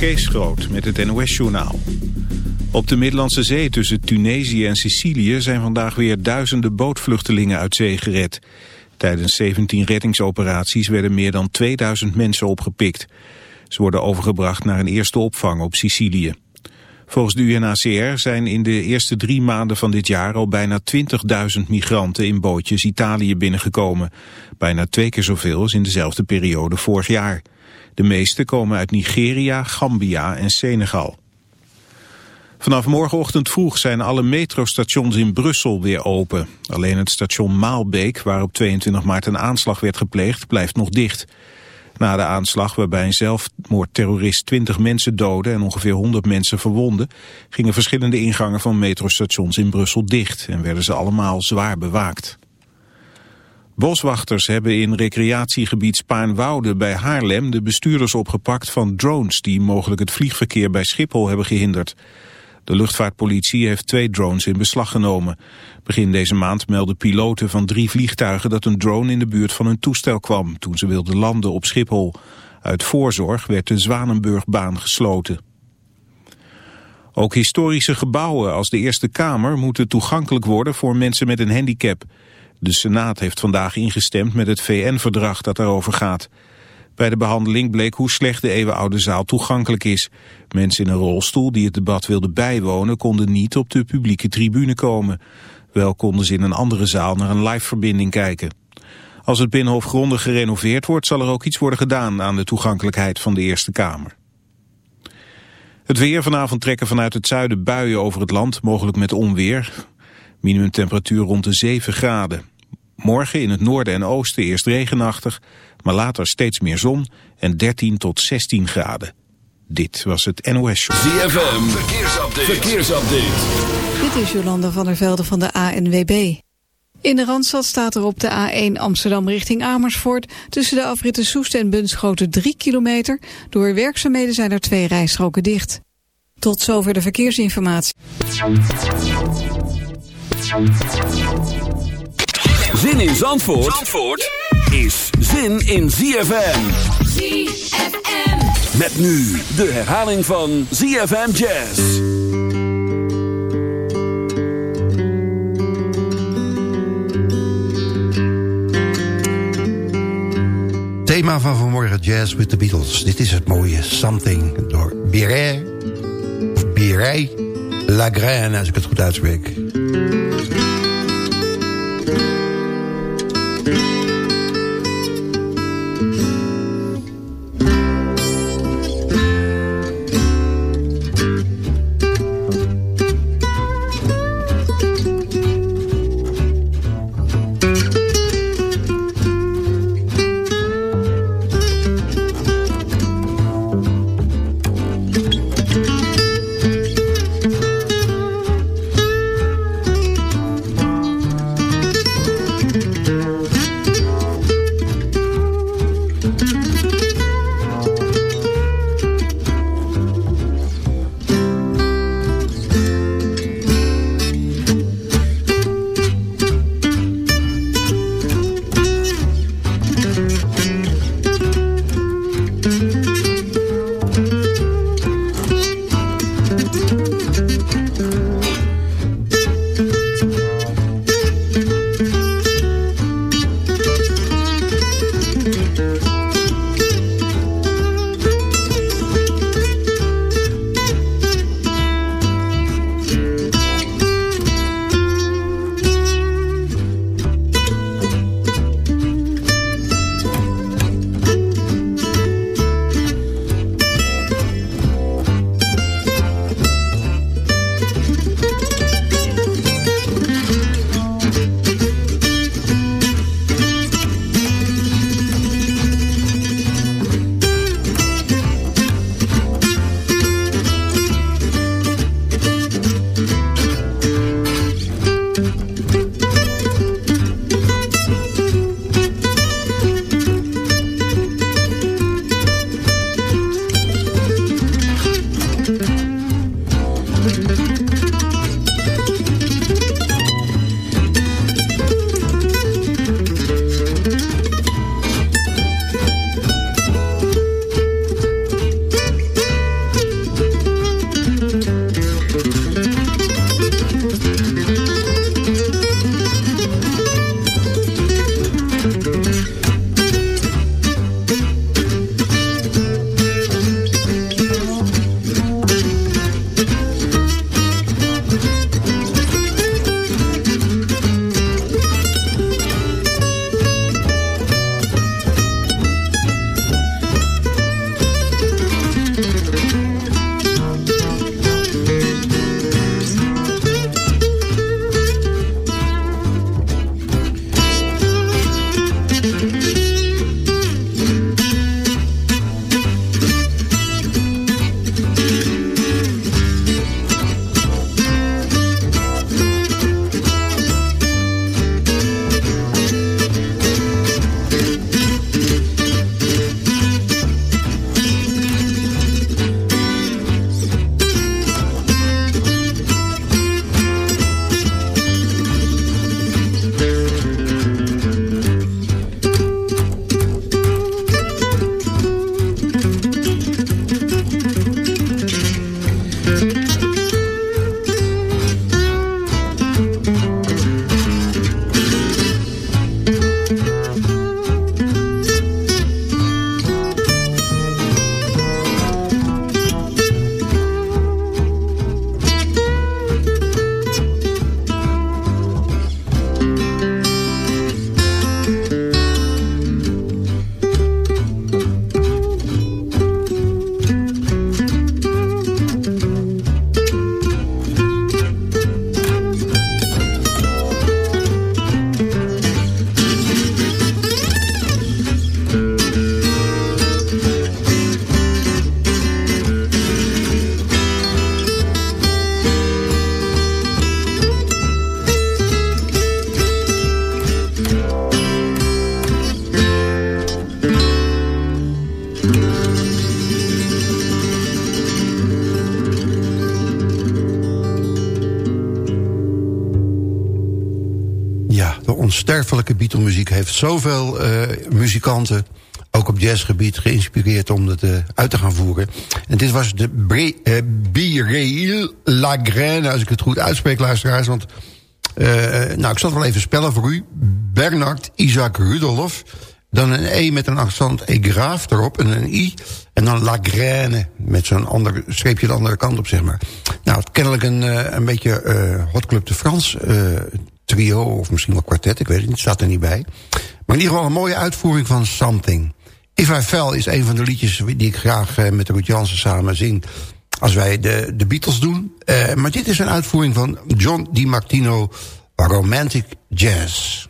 Kees Groot met het NOS-journaal. Op de Middellandse Zee tussen Tunesië en Sicilië... zijn vandaag weer duizenden bootvluchtelingen uit zee gered. Tijdens 17 reddingsoperaties werden meer dan 2000 mensen opgepikt. Ze worden overgebracht naar een eerste opvang op Sicilië. Volgens de UNHCR zijn in de eerste drie maanden van dit jaar... al bijna 20.000 migranten in bootjes Italië binnengekomen. Bijna twee keer zoveel als in dezelfde periode vorig jaar. De meeste komen uit Nigeria, Gambia en Senegal. Vanaf morgenochtend vroeg zijn alle metrostations in Brussel weer open. Alleen het station Maalbeek, waar op 22 maart een aanslag werd gepleegd, blijft nog dicht. Na de aanslag waarbij een zelfmoordterrorist 20 mensen doodde en ongeveer 100 mensen verwonden, gingen verschillende ingangen van metrostations in Brussel dicht en werden ze allemaal zwaar bewaakt. Boswachters hebben in recreatiegebied Spaarnwoude bij Haarlem de bestuurders opgepakt van drones die mogelijk het vliegverkeer bij Schiphol hebben gehinderd. De luchtvaartpolitie heeft twee drones in beslag genomen. Begin deze maand meldden piloten van drie vliegtuigen dat een drone in de buurt van hun toestel kwam toen ze wilden landen op Schiphol. Uit voorzorg werd de Zwanenburgbaan gesloten. Ook historische gebouwen als de Eerste Kamer moeten toegankelijk worden voor mensen met een handicap. De Senaat heeft vandaag ingestemd met het VN-verdrag dat daarover gaat. Bij de behandeling bleek hoe slecht de eeuwenoude zaal toegankelijk is. Mensen in een rolstoel die het debat wilden bijwonen konden niet op de publieke tribune komen. Wel konden ze in een andere zaal naar een live-verbinding kijken. Als het Binnenhof grondig gerenoveerd wordt zal er ook iets worden gedaan aan de toegankelijkheid van de Eerste Kamer. Het weer vanavond trekken vanuit het zuiden buien over het land, mogelijk met onweer. Minimumtemperatuur rond de 7 graden. Morgen in het noorden en oosten eerst regenachtig, maar later steeds meer zon en 13 tot 16 graden. Dit was het NOS Show. ZFM, verkeersupdate. verkeersupdate. Dit is Jolanda van der Velde van de ANWB. In de Randstad staat er op de A1 Amsterdam richting Amersfoort... tussen de afritten Soest en Bunschoten 3 kilometer. Door werkzaamheden zijn er twee rijstroken dicht. Tot zover de verkeersinformatie. Zin in Zandvoort, Zandvoort is zin in ZFM. ZFM. Met nu de herhaling van ZFM Jazz. Thema van vanmorgen Jazz with the Beatles. Dit is het mooie Something door Birey, of Birey Lagraine, als ik het goed uitspreek. Heeft zoveel uh, muzikanten... ook op jazzgebied geïnspireerd om het uh, uit te gaan voeren. En dit was de uh, Lagraine, als ik het goed uitspreek, luisteraars. Want nou, ik zal het wel even spellen voor u. Bernard Isaac Rudolf... Dan een E met een accent E graaf erop en een I. En dan La Graine met zo'n ander streepje de andere kant op, zeg maar. Nou, kennelijk een, een beetje uh, Hot Club de France uh, trio of misschien wel kwartet, ik weet het niet, staat er niet bij. Maar in ieder geval een mooie uitvoering van Something. If I Fell is een van de liedjes die ik graag met Ruud Jansen samen zing... als wij de, de Beatles doen. maar dit is een uitvoering van John DiMartino Romantic Jazz.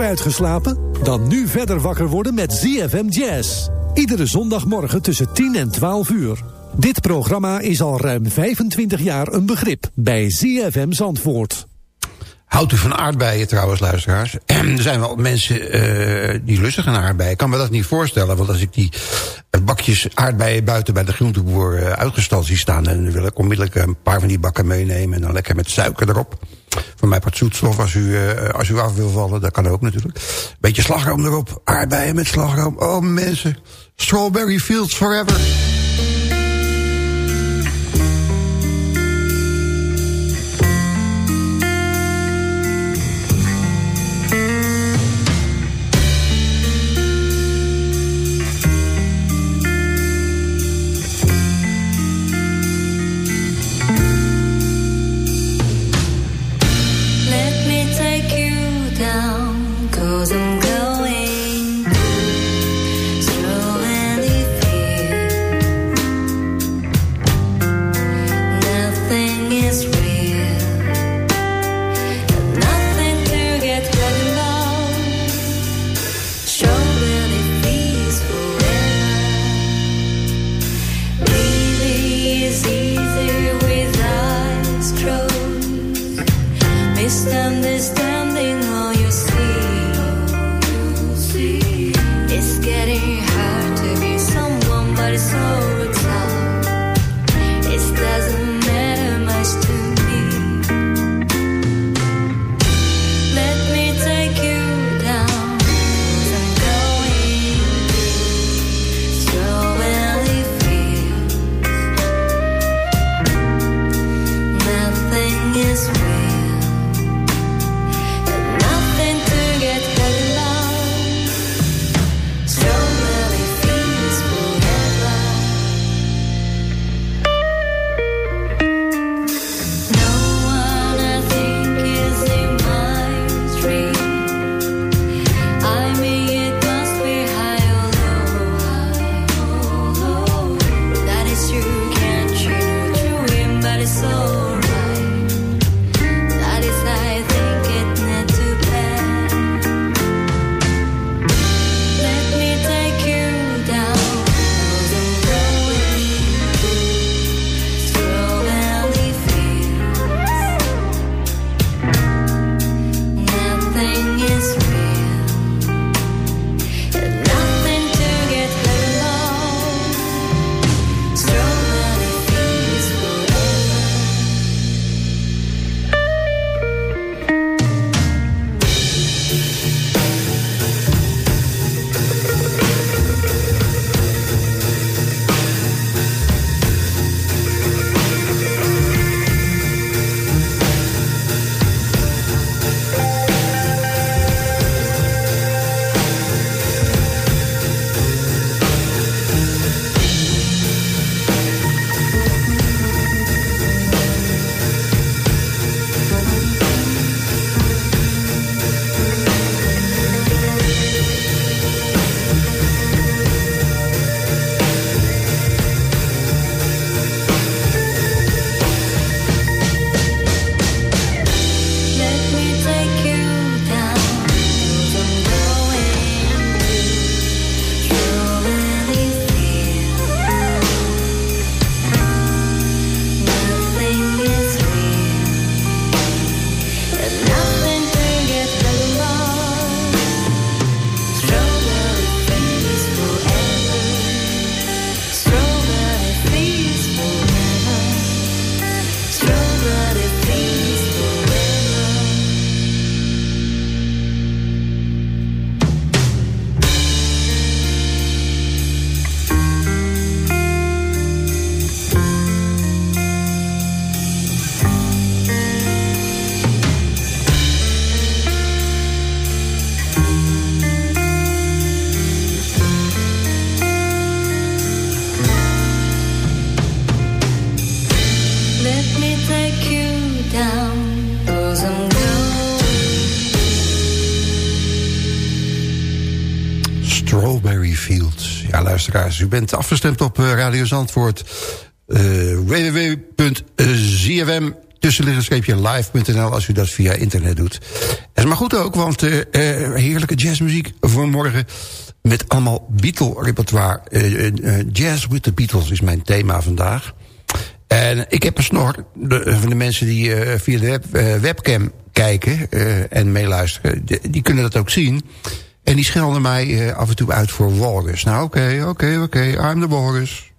Uitgeslapen? Dan nu verder wakker worden met ZFM Jazz. Iedere zondagmorgen tussen 10 en 12 uur. Dit programma is al ruim 25 jaar een begrip bij ZFM Zandvoort. Houdt u van aardbeien trouwens, luisteraars? er zijn wel mensen uh, die lustig aan aardbeien. Ik kan me dat niet voorstellen, want als ik die bakjes aardbeien buiten bij de groenteboer uh, uitgestald zie staan... dan wil ik onmiddellijk een paar van die bakken meenemen... en dan lekker met suiker erop. Voor mij wat zoetstof als u, uh, als u af wil vallen, dat kan ook natuurlijk. Beetje slagroom erop, aardbeien met slagroom. Oh mensen, strawberry fields forever. U bent afgestemd op eh, Radio Zandvoort. Uh, www.zfm live.nl als u dat via internet doet. Is maar goed ook, want uh, heerlijke jazzmuziek voor morgen... met allemaal Beatle-repertoire. jazz with the Beatles is mijn thema vandaag. En ik heb een snor de, van de mensen die via de web, webcam kijken en meeluisteren. die kunnen dat ook zien... En die schelden mij af en toe uit voor walrus. Nou, oké, oké, oké, I'm the walrus.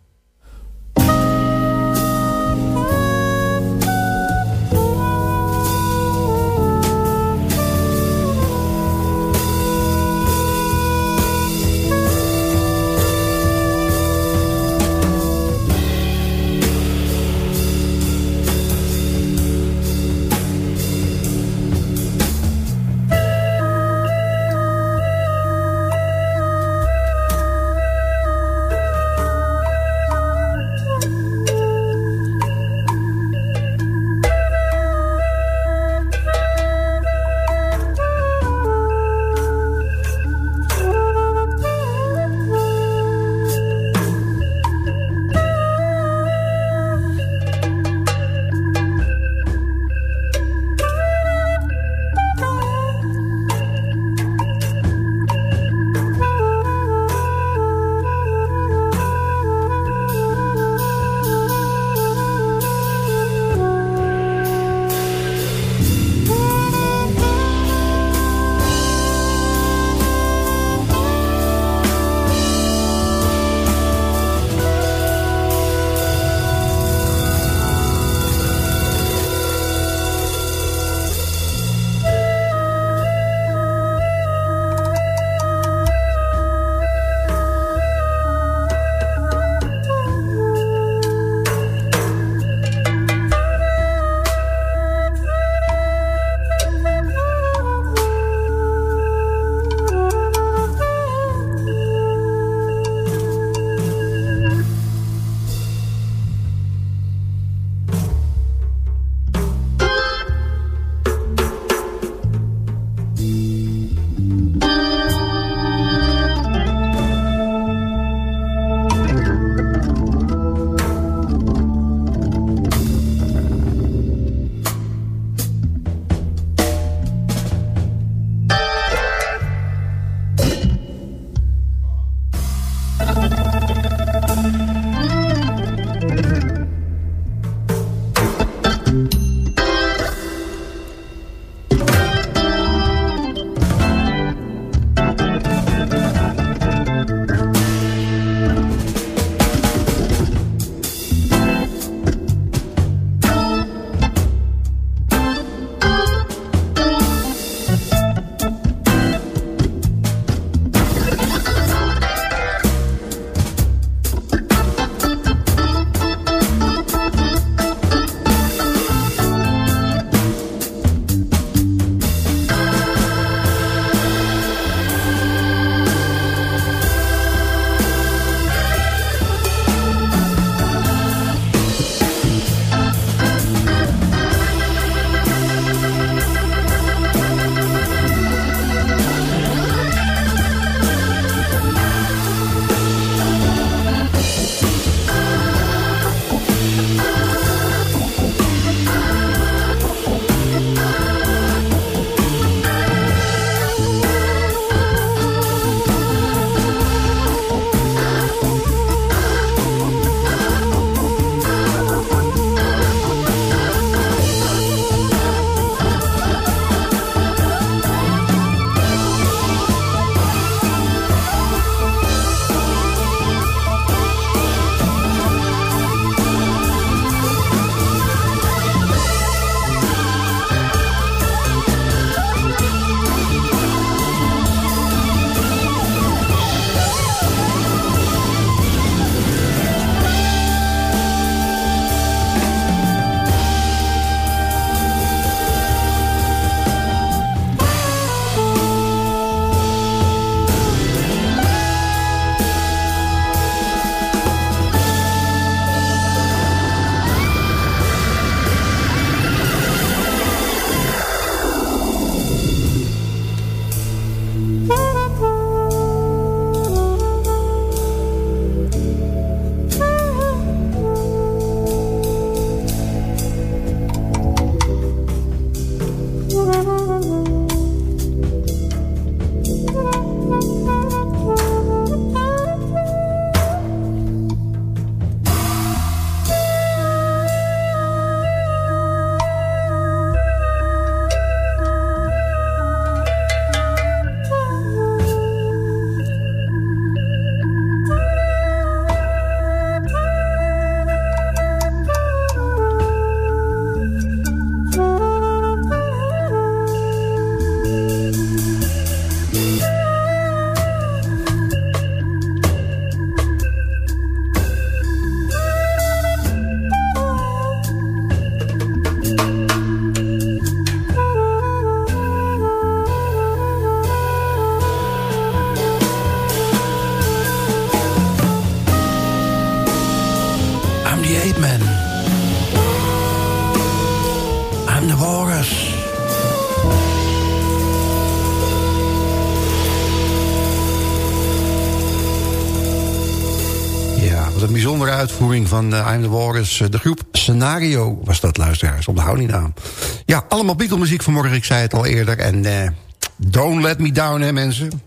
Van uh, I'm the Walrus. De groep Scenario was dat, luisteraars. Onthoud die naam. Ja, allemaal Beatle-muziek vanmorgen. Ik zei het al eerder. En uh, don't let me down, hè mensen.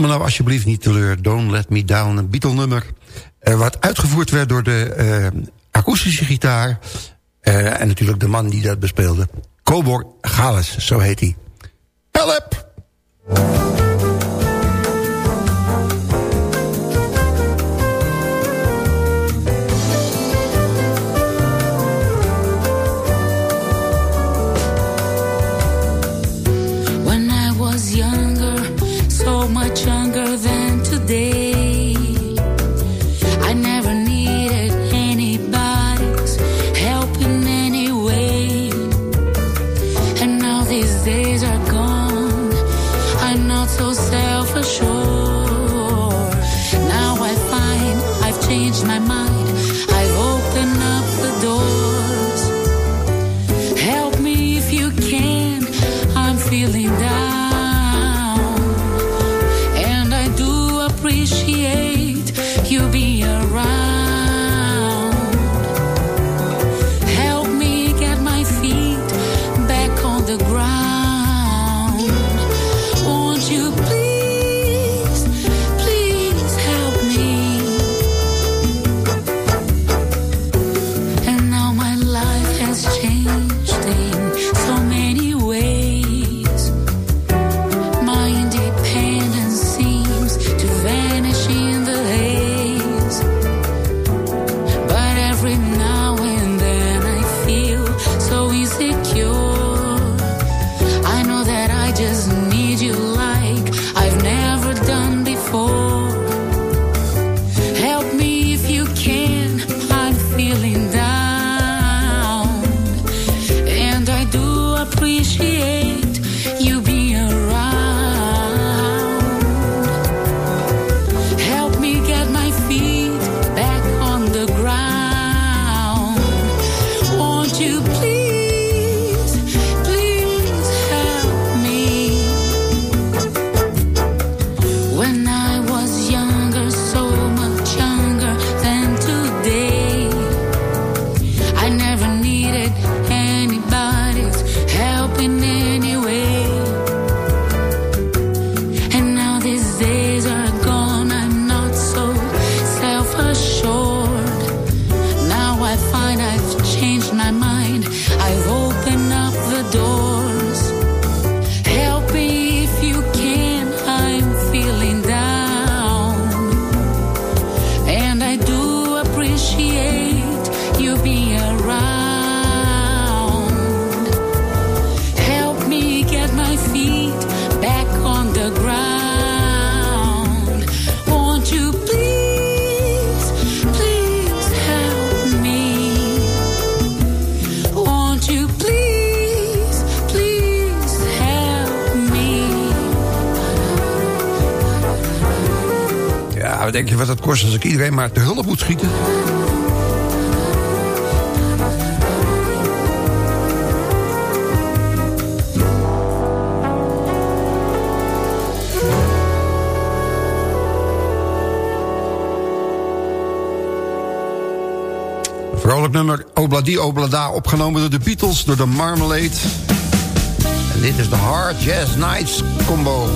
Me nou alsjeblieft niet teleur. Don't Let Me Down, een Beatle-nummer. Uh, wat uitgevoerd werd door de uh, akoestische gitaar. Uh, en natuurlijk de man die dat bespeelde. Cobor Gales, zo heet hij. Nou, denk je wat het kost als ik iedereen maar te hulp moet schieten? Vrolijk nummer Obladi Oblada opgenomen door de Beatles, door de Marmalade. En dit is de Hard Jazz Nights combo.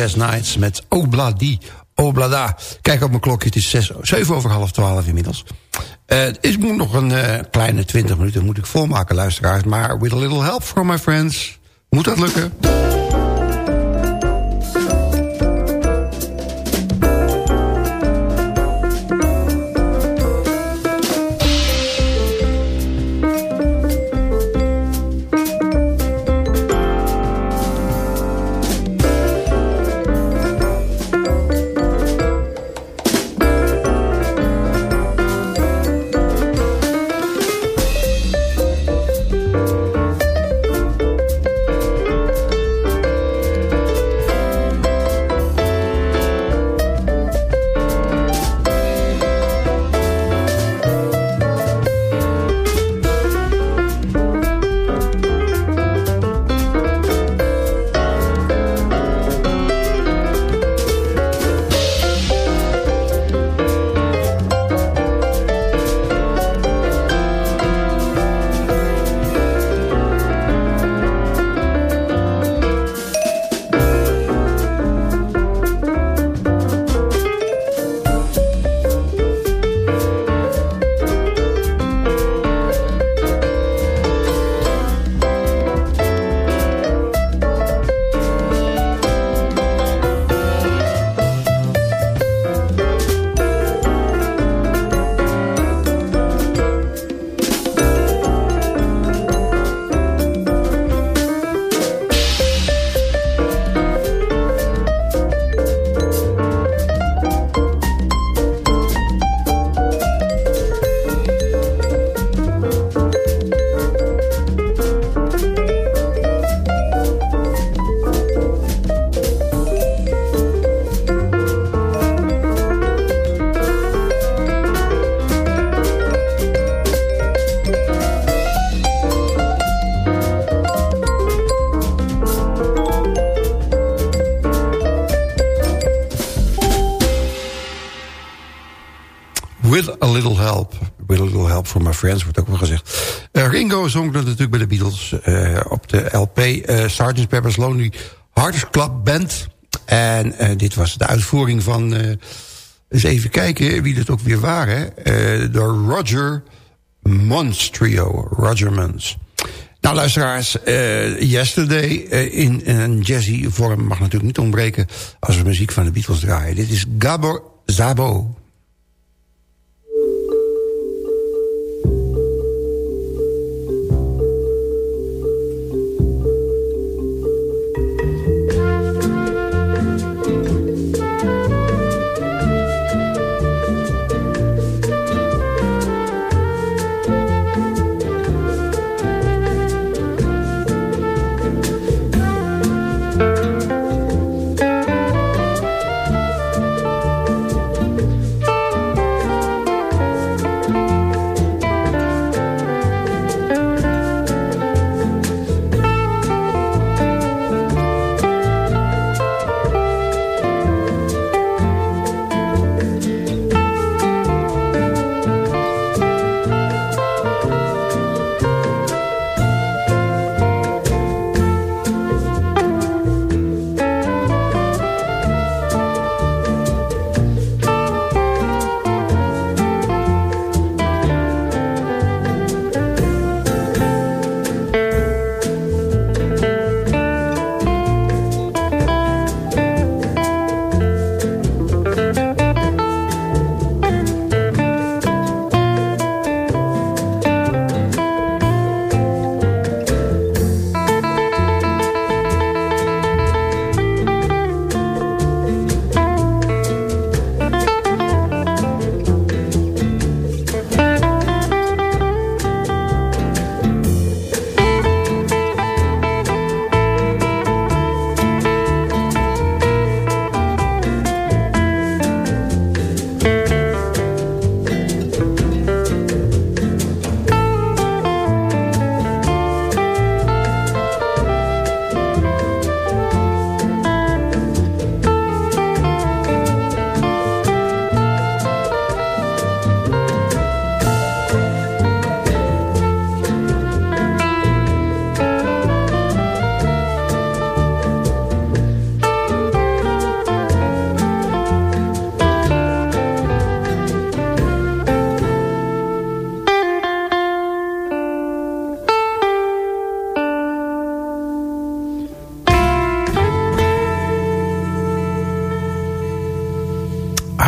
Jazz Nights met Obladi. Oblada. Kijk op mijn klokje, het is 6, 7 over half 12 inmiddels. Uh, het moet nog een uh, kleine 20 minuten moet ik volmaken, luisteraars. Maar with a little help from my friends, moet dat lukken. Friends, wordt ook wel gezegd. Uh, Ringo zong dat natuurlijk bij de Beatles uh, op de LP eh, Sgt. Pepper's Lonely Hearts Club Band. En dit was de uitvoering van... eens even kijken wie dit ook weer waren. de Roger Mons trio. Roger Mons. Nou luisteraars, Yesterday in een jazzy vorm mag natuurlijk niet ontbreken... als we muziek van de Beatles draaien. Dit is Gabor Zabo.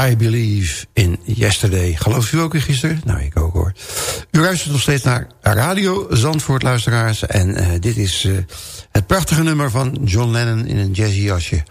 I Believe in Yesterday. Geloof u ook in gisteren? Nou, ik ook hoor. U luistert nog steeds naar Radio Zandvoort, luisteraars. En uh, dit is uh, het prachtige nummer van John Lennon in een jazzy jasje.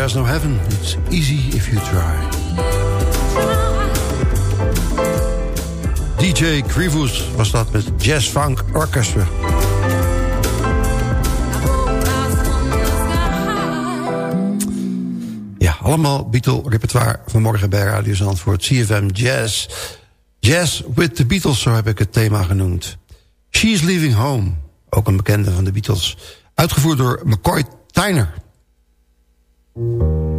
There's No Heaven. It's easy if you try. DJ Krivus was dat met Jazz Funk Orchestra. Ja, allemaal Beatle-repertoire vanmorgen bij Radio Zandvoort. CFM Jazz. Jazz with the Beatles, zo heb ik het thema genoemd. She's Leaving Home, ook een bekende van de Beatles. Uitgevoerd door McCoy Tyner. Thank you.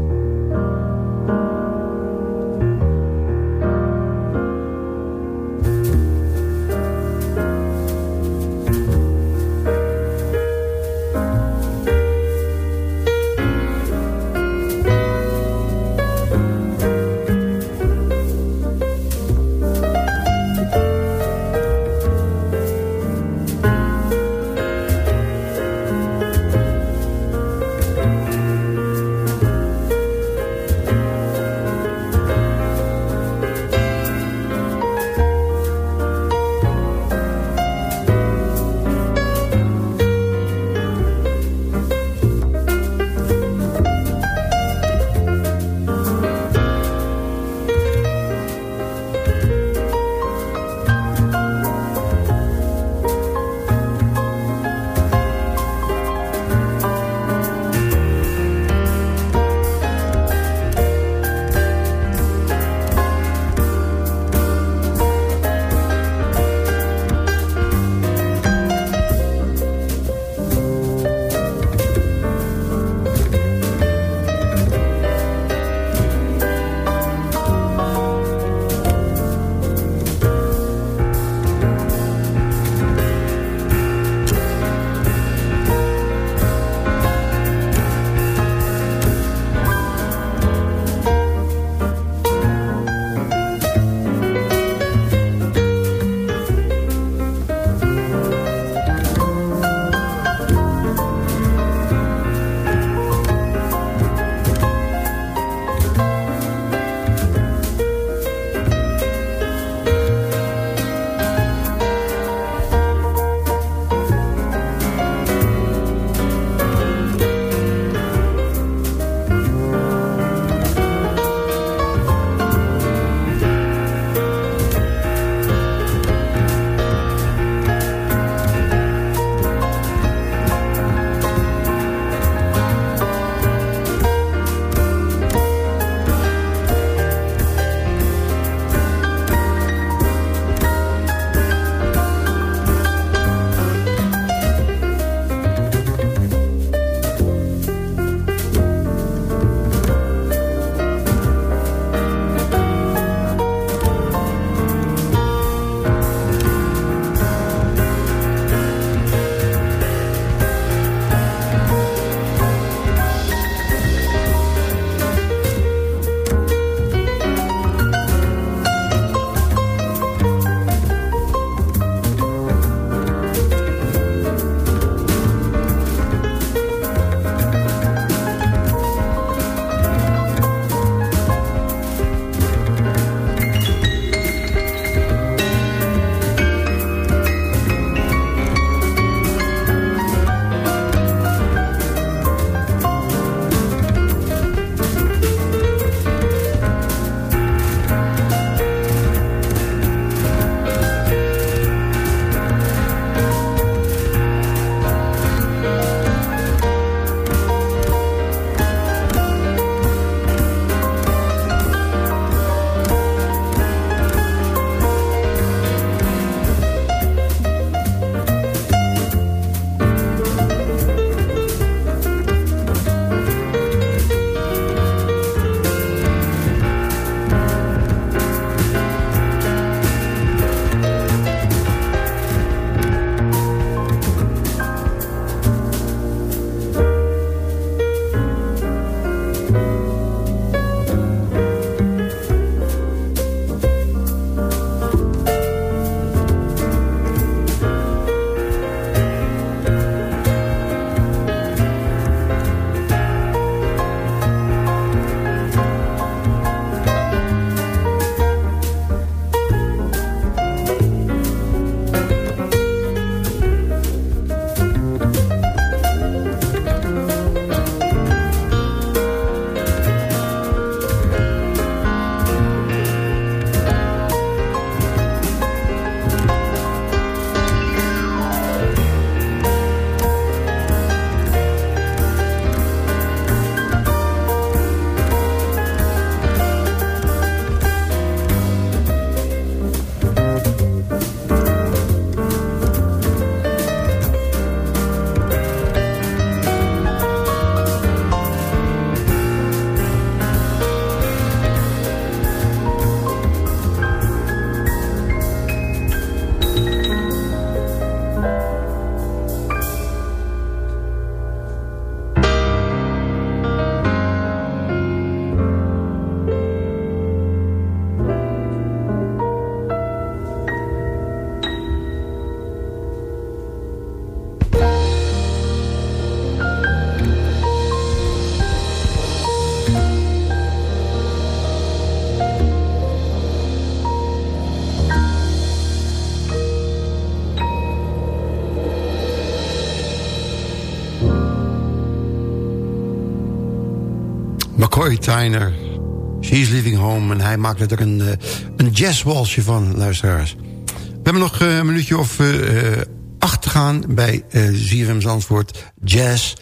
She's Living Home. En hij maakte er een, uh, een jazzwalsje van, luisteraars. We hebben nog uh, een minuutje of uh, acht te gaan bij uh, Zandvoort Jazz.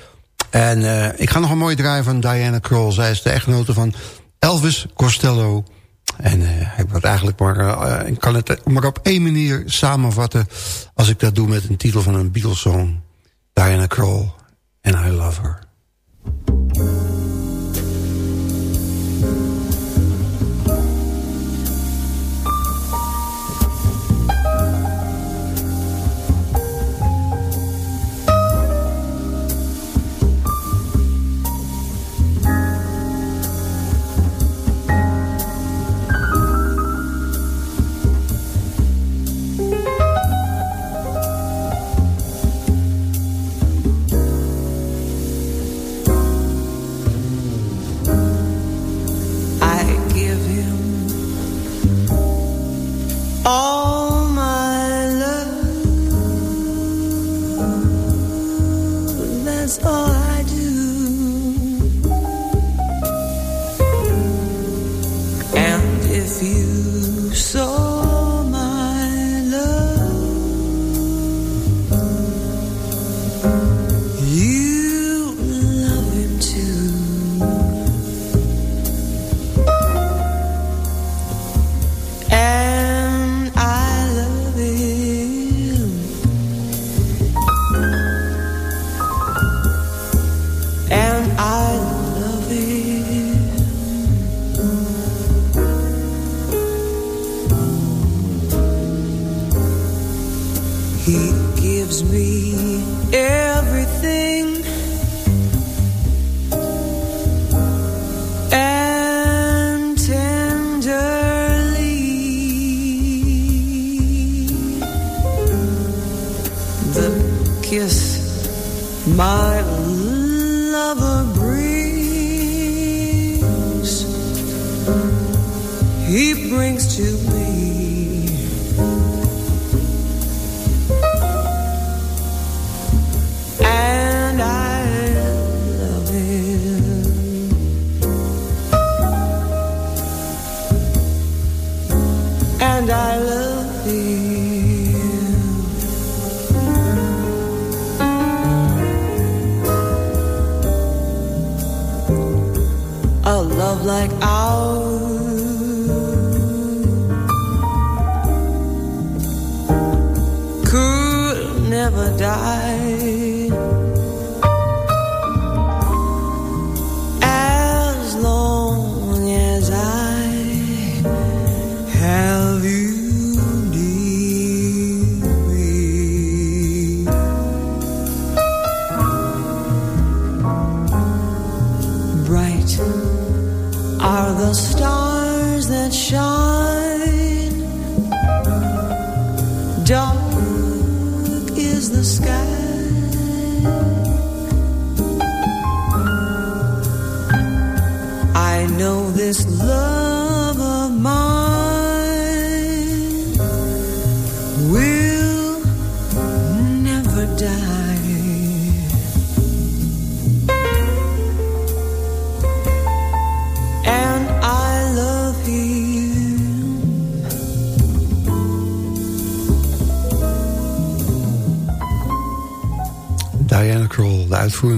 En ik ga nog een mooie draaien van Diana Kroll. Zij is de echtgenote van Elvis Costello. En ik wat eigenlijk maar, ik kan het maar op één manier samenvatten... als ik dat doe met een titel van een Beatles song. Diana Kroll. And I love her.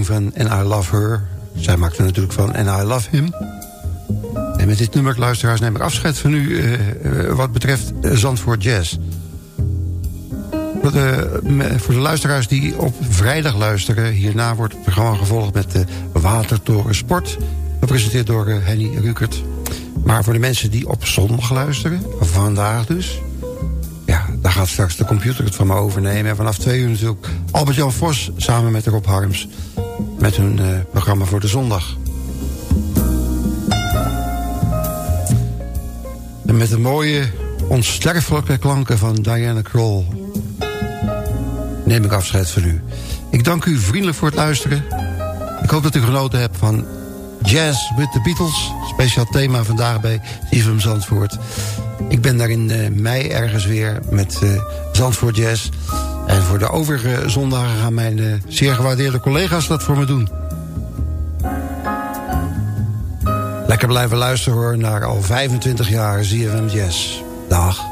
Van And I Love Her. Zij maakte natuurlijk van And I Love Him. En met dit nummer, luisteraars, neem ik afscheid van u... Uh, wat betreft uh, Zandvoort Jazz. Voor de, voor de luisteraars die op vrijdag luisteren... hierna wordt het programma gevolgd met de Watertoren Sport... gepresenteerd door Henny Rukert. Maar voor de mensen die op zondag luisteren, vandaag dus... ja, daar gaat straks de computer het van me overnemen. En vanaf twee uur natuurlijk Albert-Jan Vos samen met Rob Harms met hun uh, programma voor de zondag. En met de mooie, onsterfelijke klanken van Diana Kroll... neem ik afscheid van u. Ik dank u vriendelijk voor het luisteren. Ik hoop dat u genoten hebt van Jazz with the Beatles. Speciaal thema vandaag bij Steven Zandvoort. Ik ben daar in uh, mei ergens weer met uh, Zandvoort Jazz... En voor de overige zondagen gaan mijn eh, zeer gewaardeerde collega's dat voor me doen. Lekker blijven luisteren hoor naar al 25 jaar ZFM Jazz. Dag.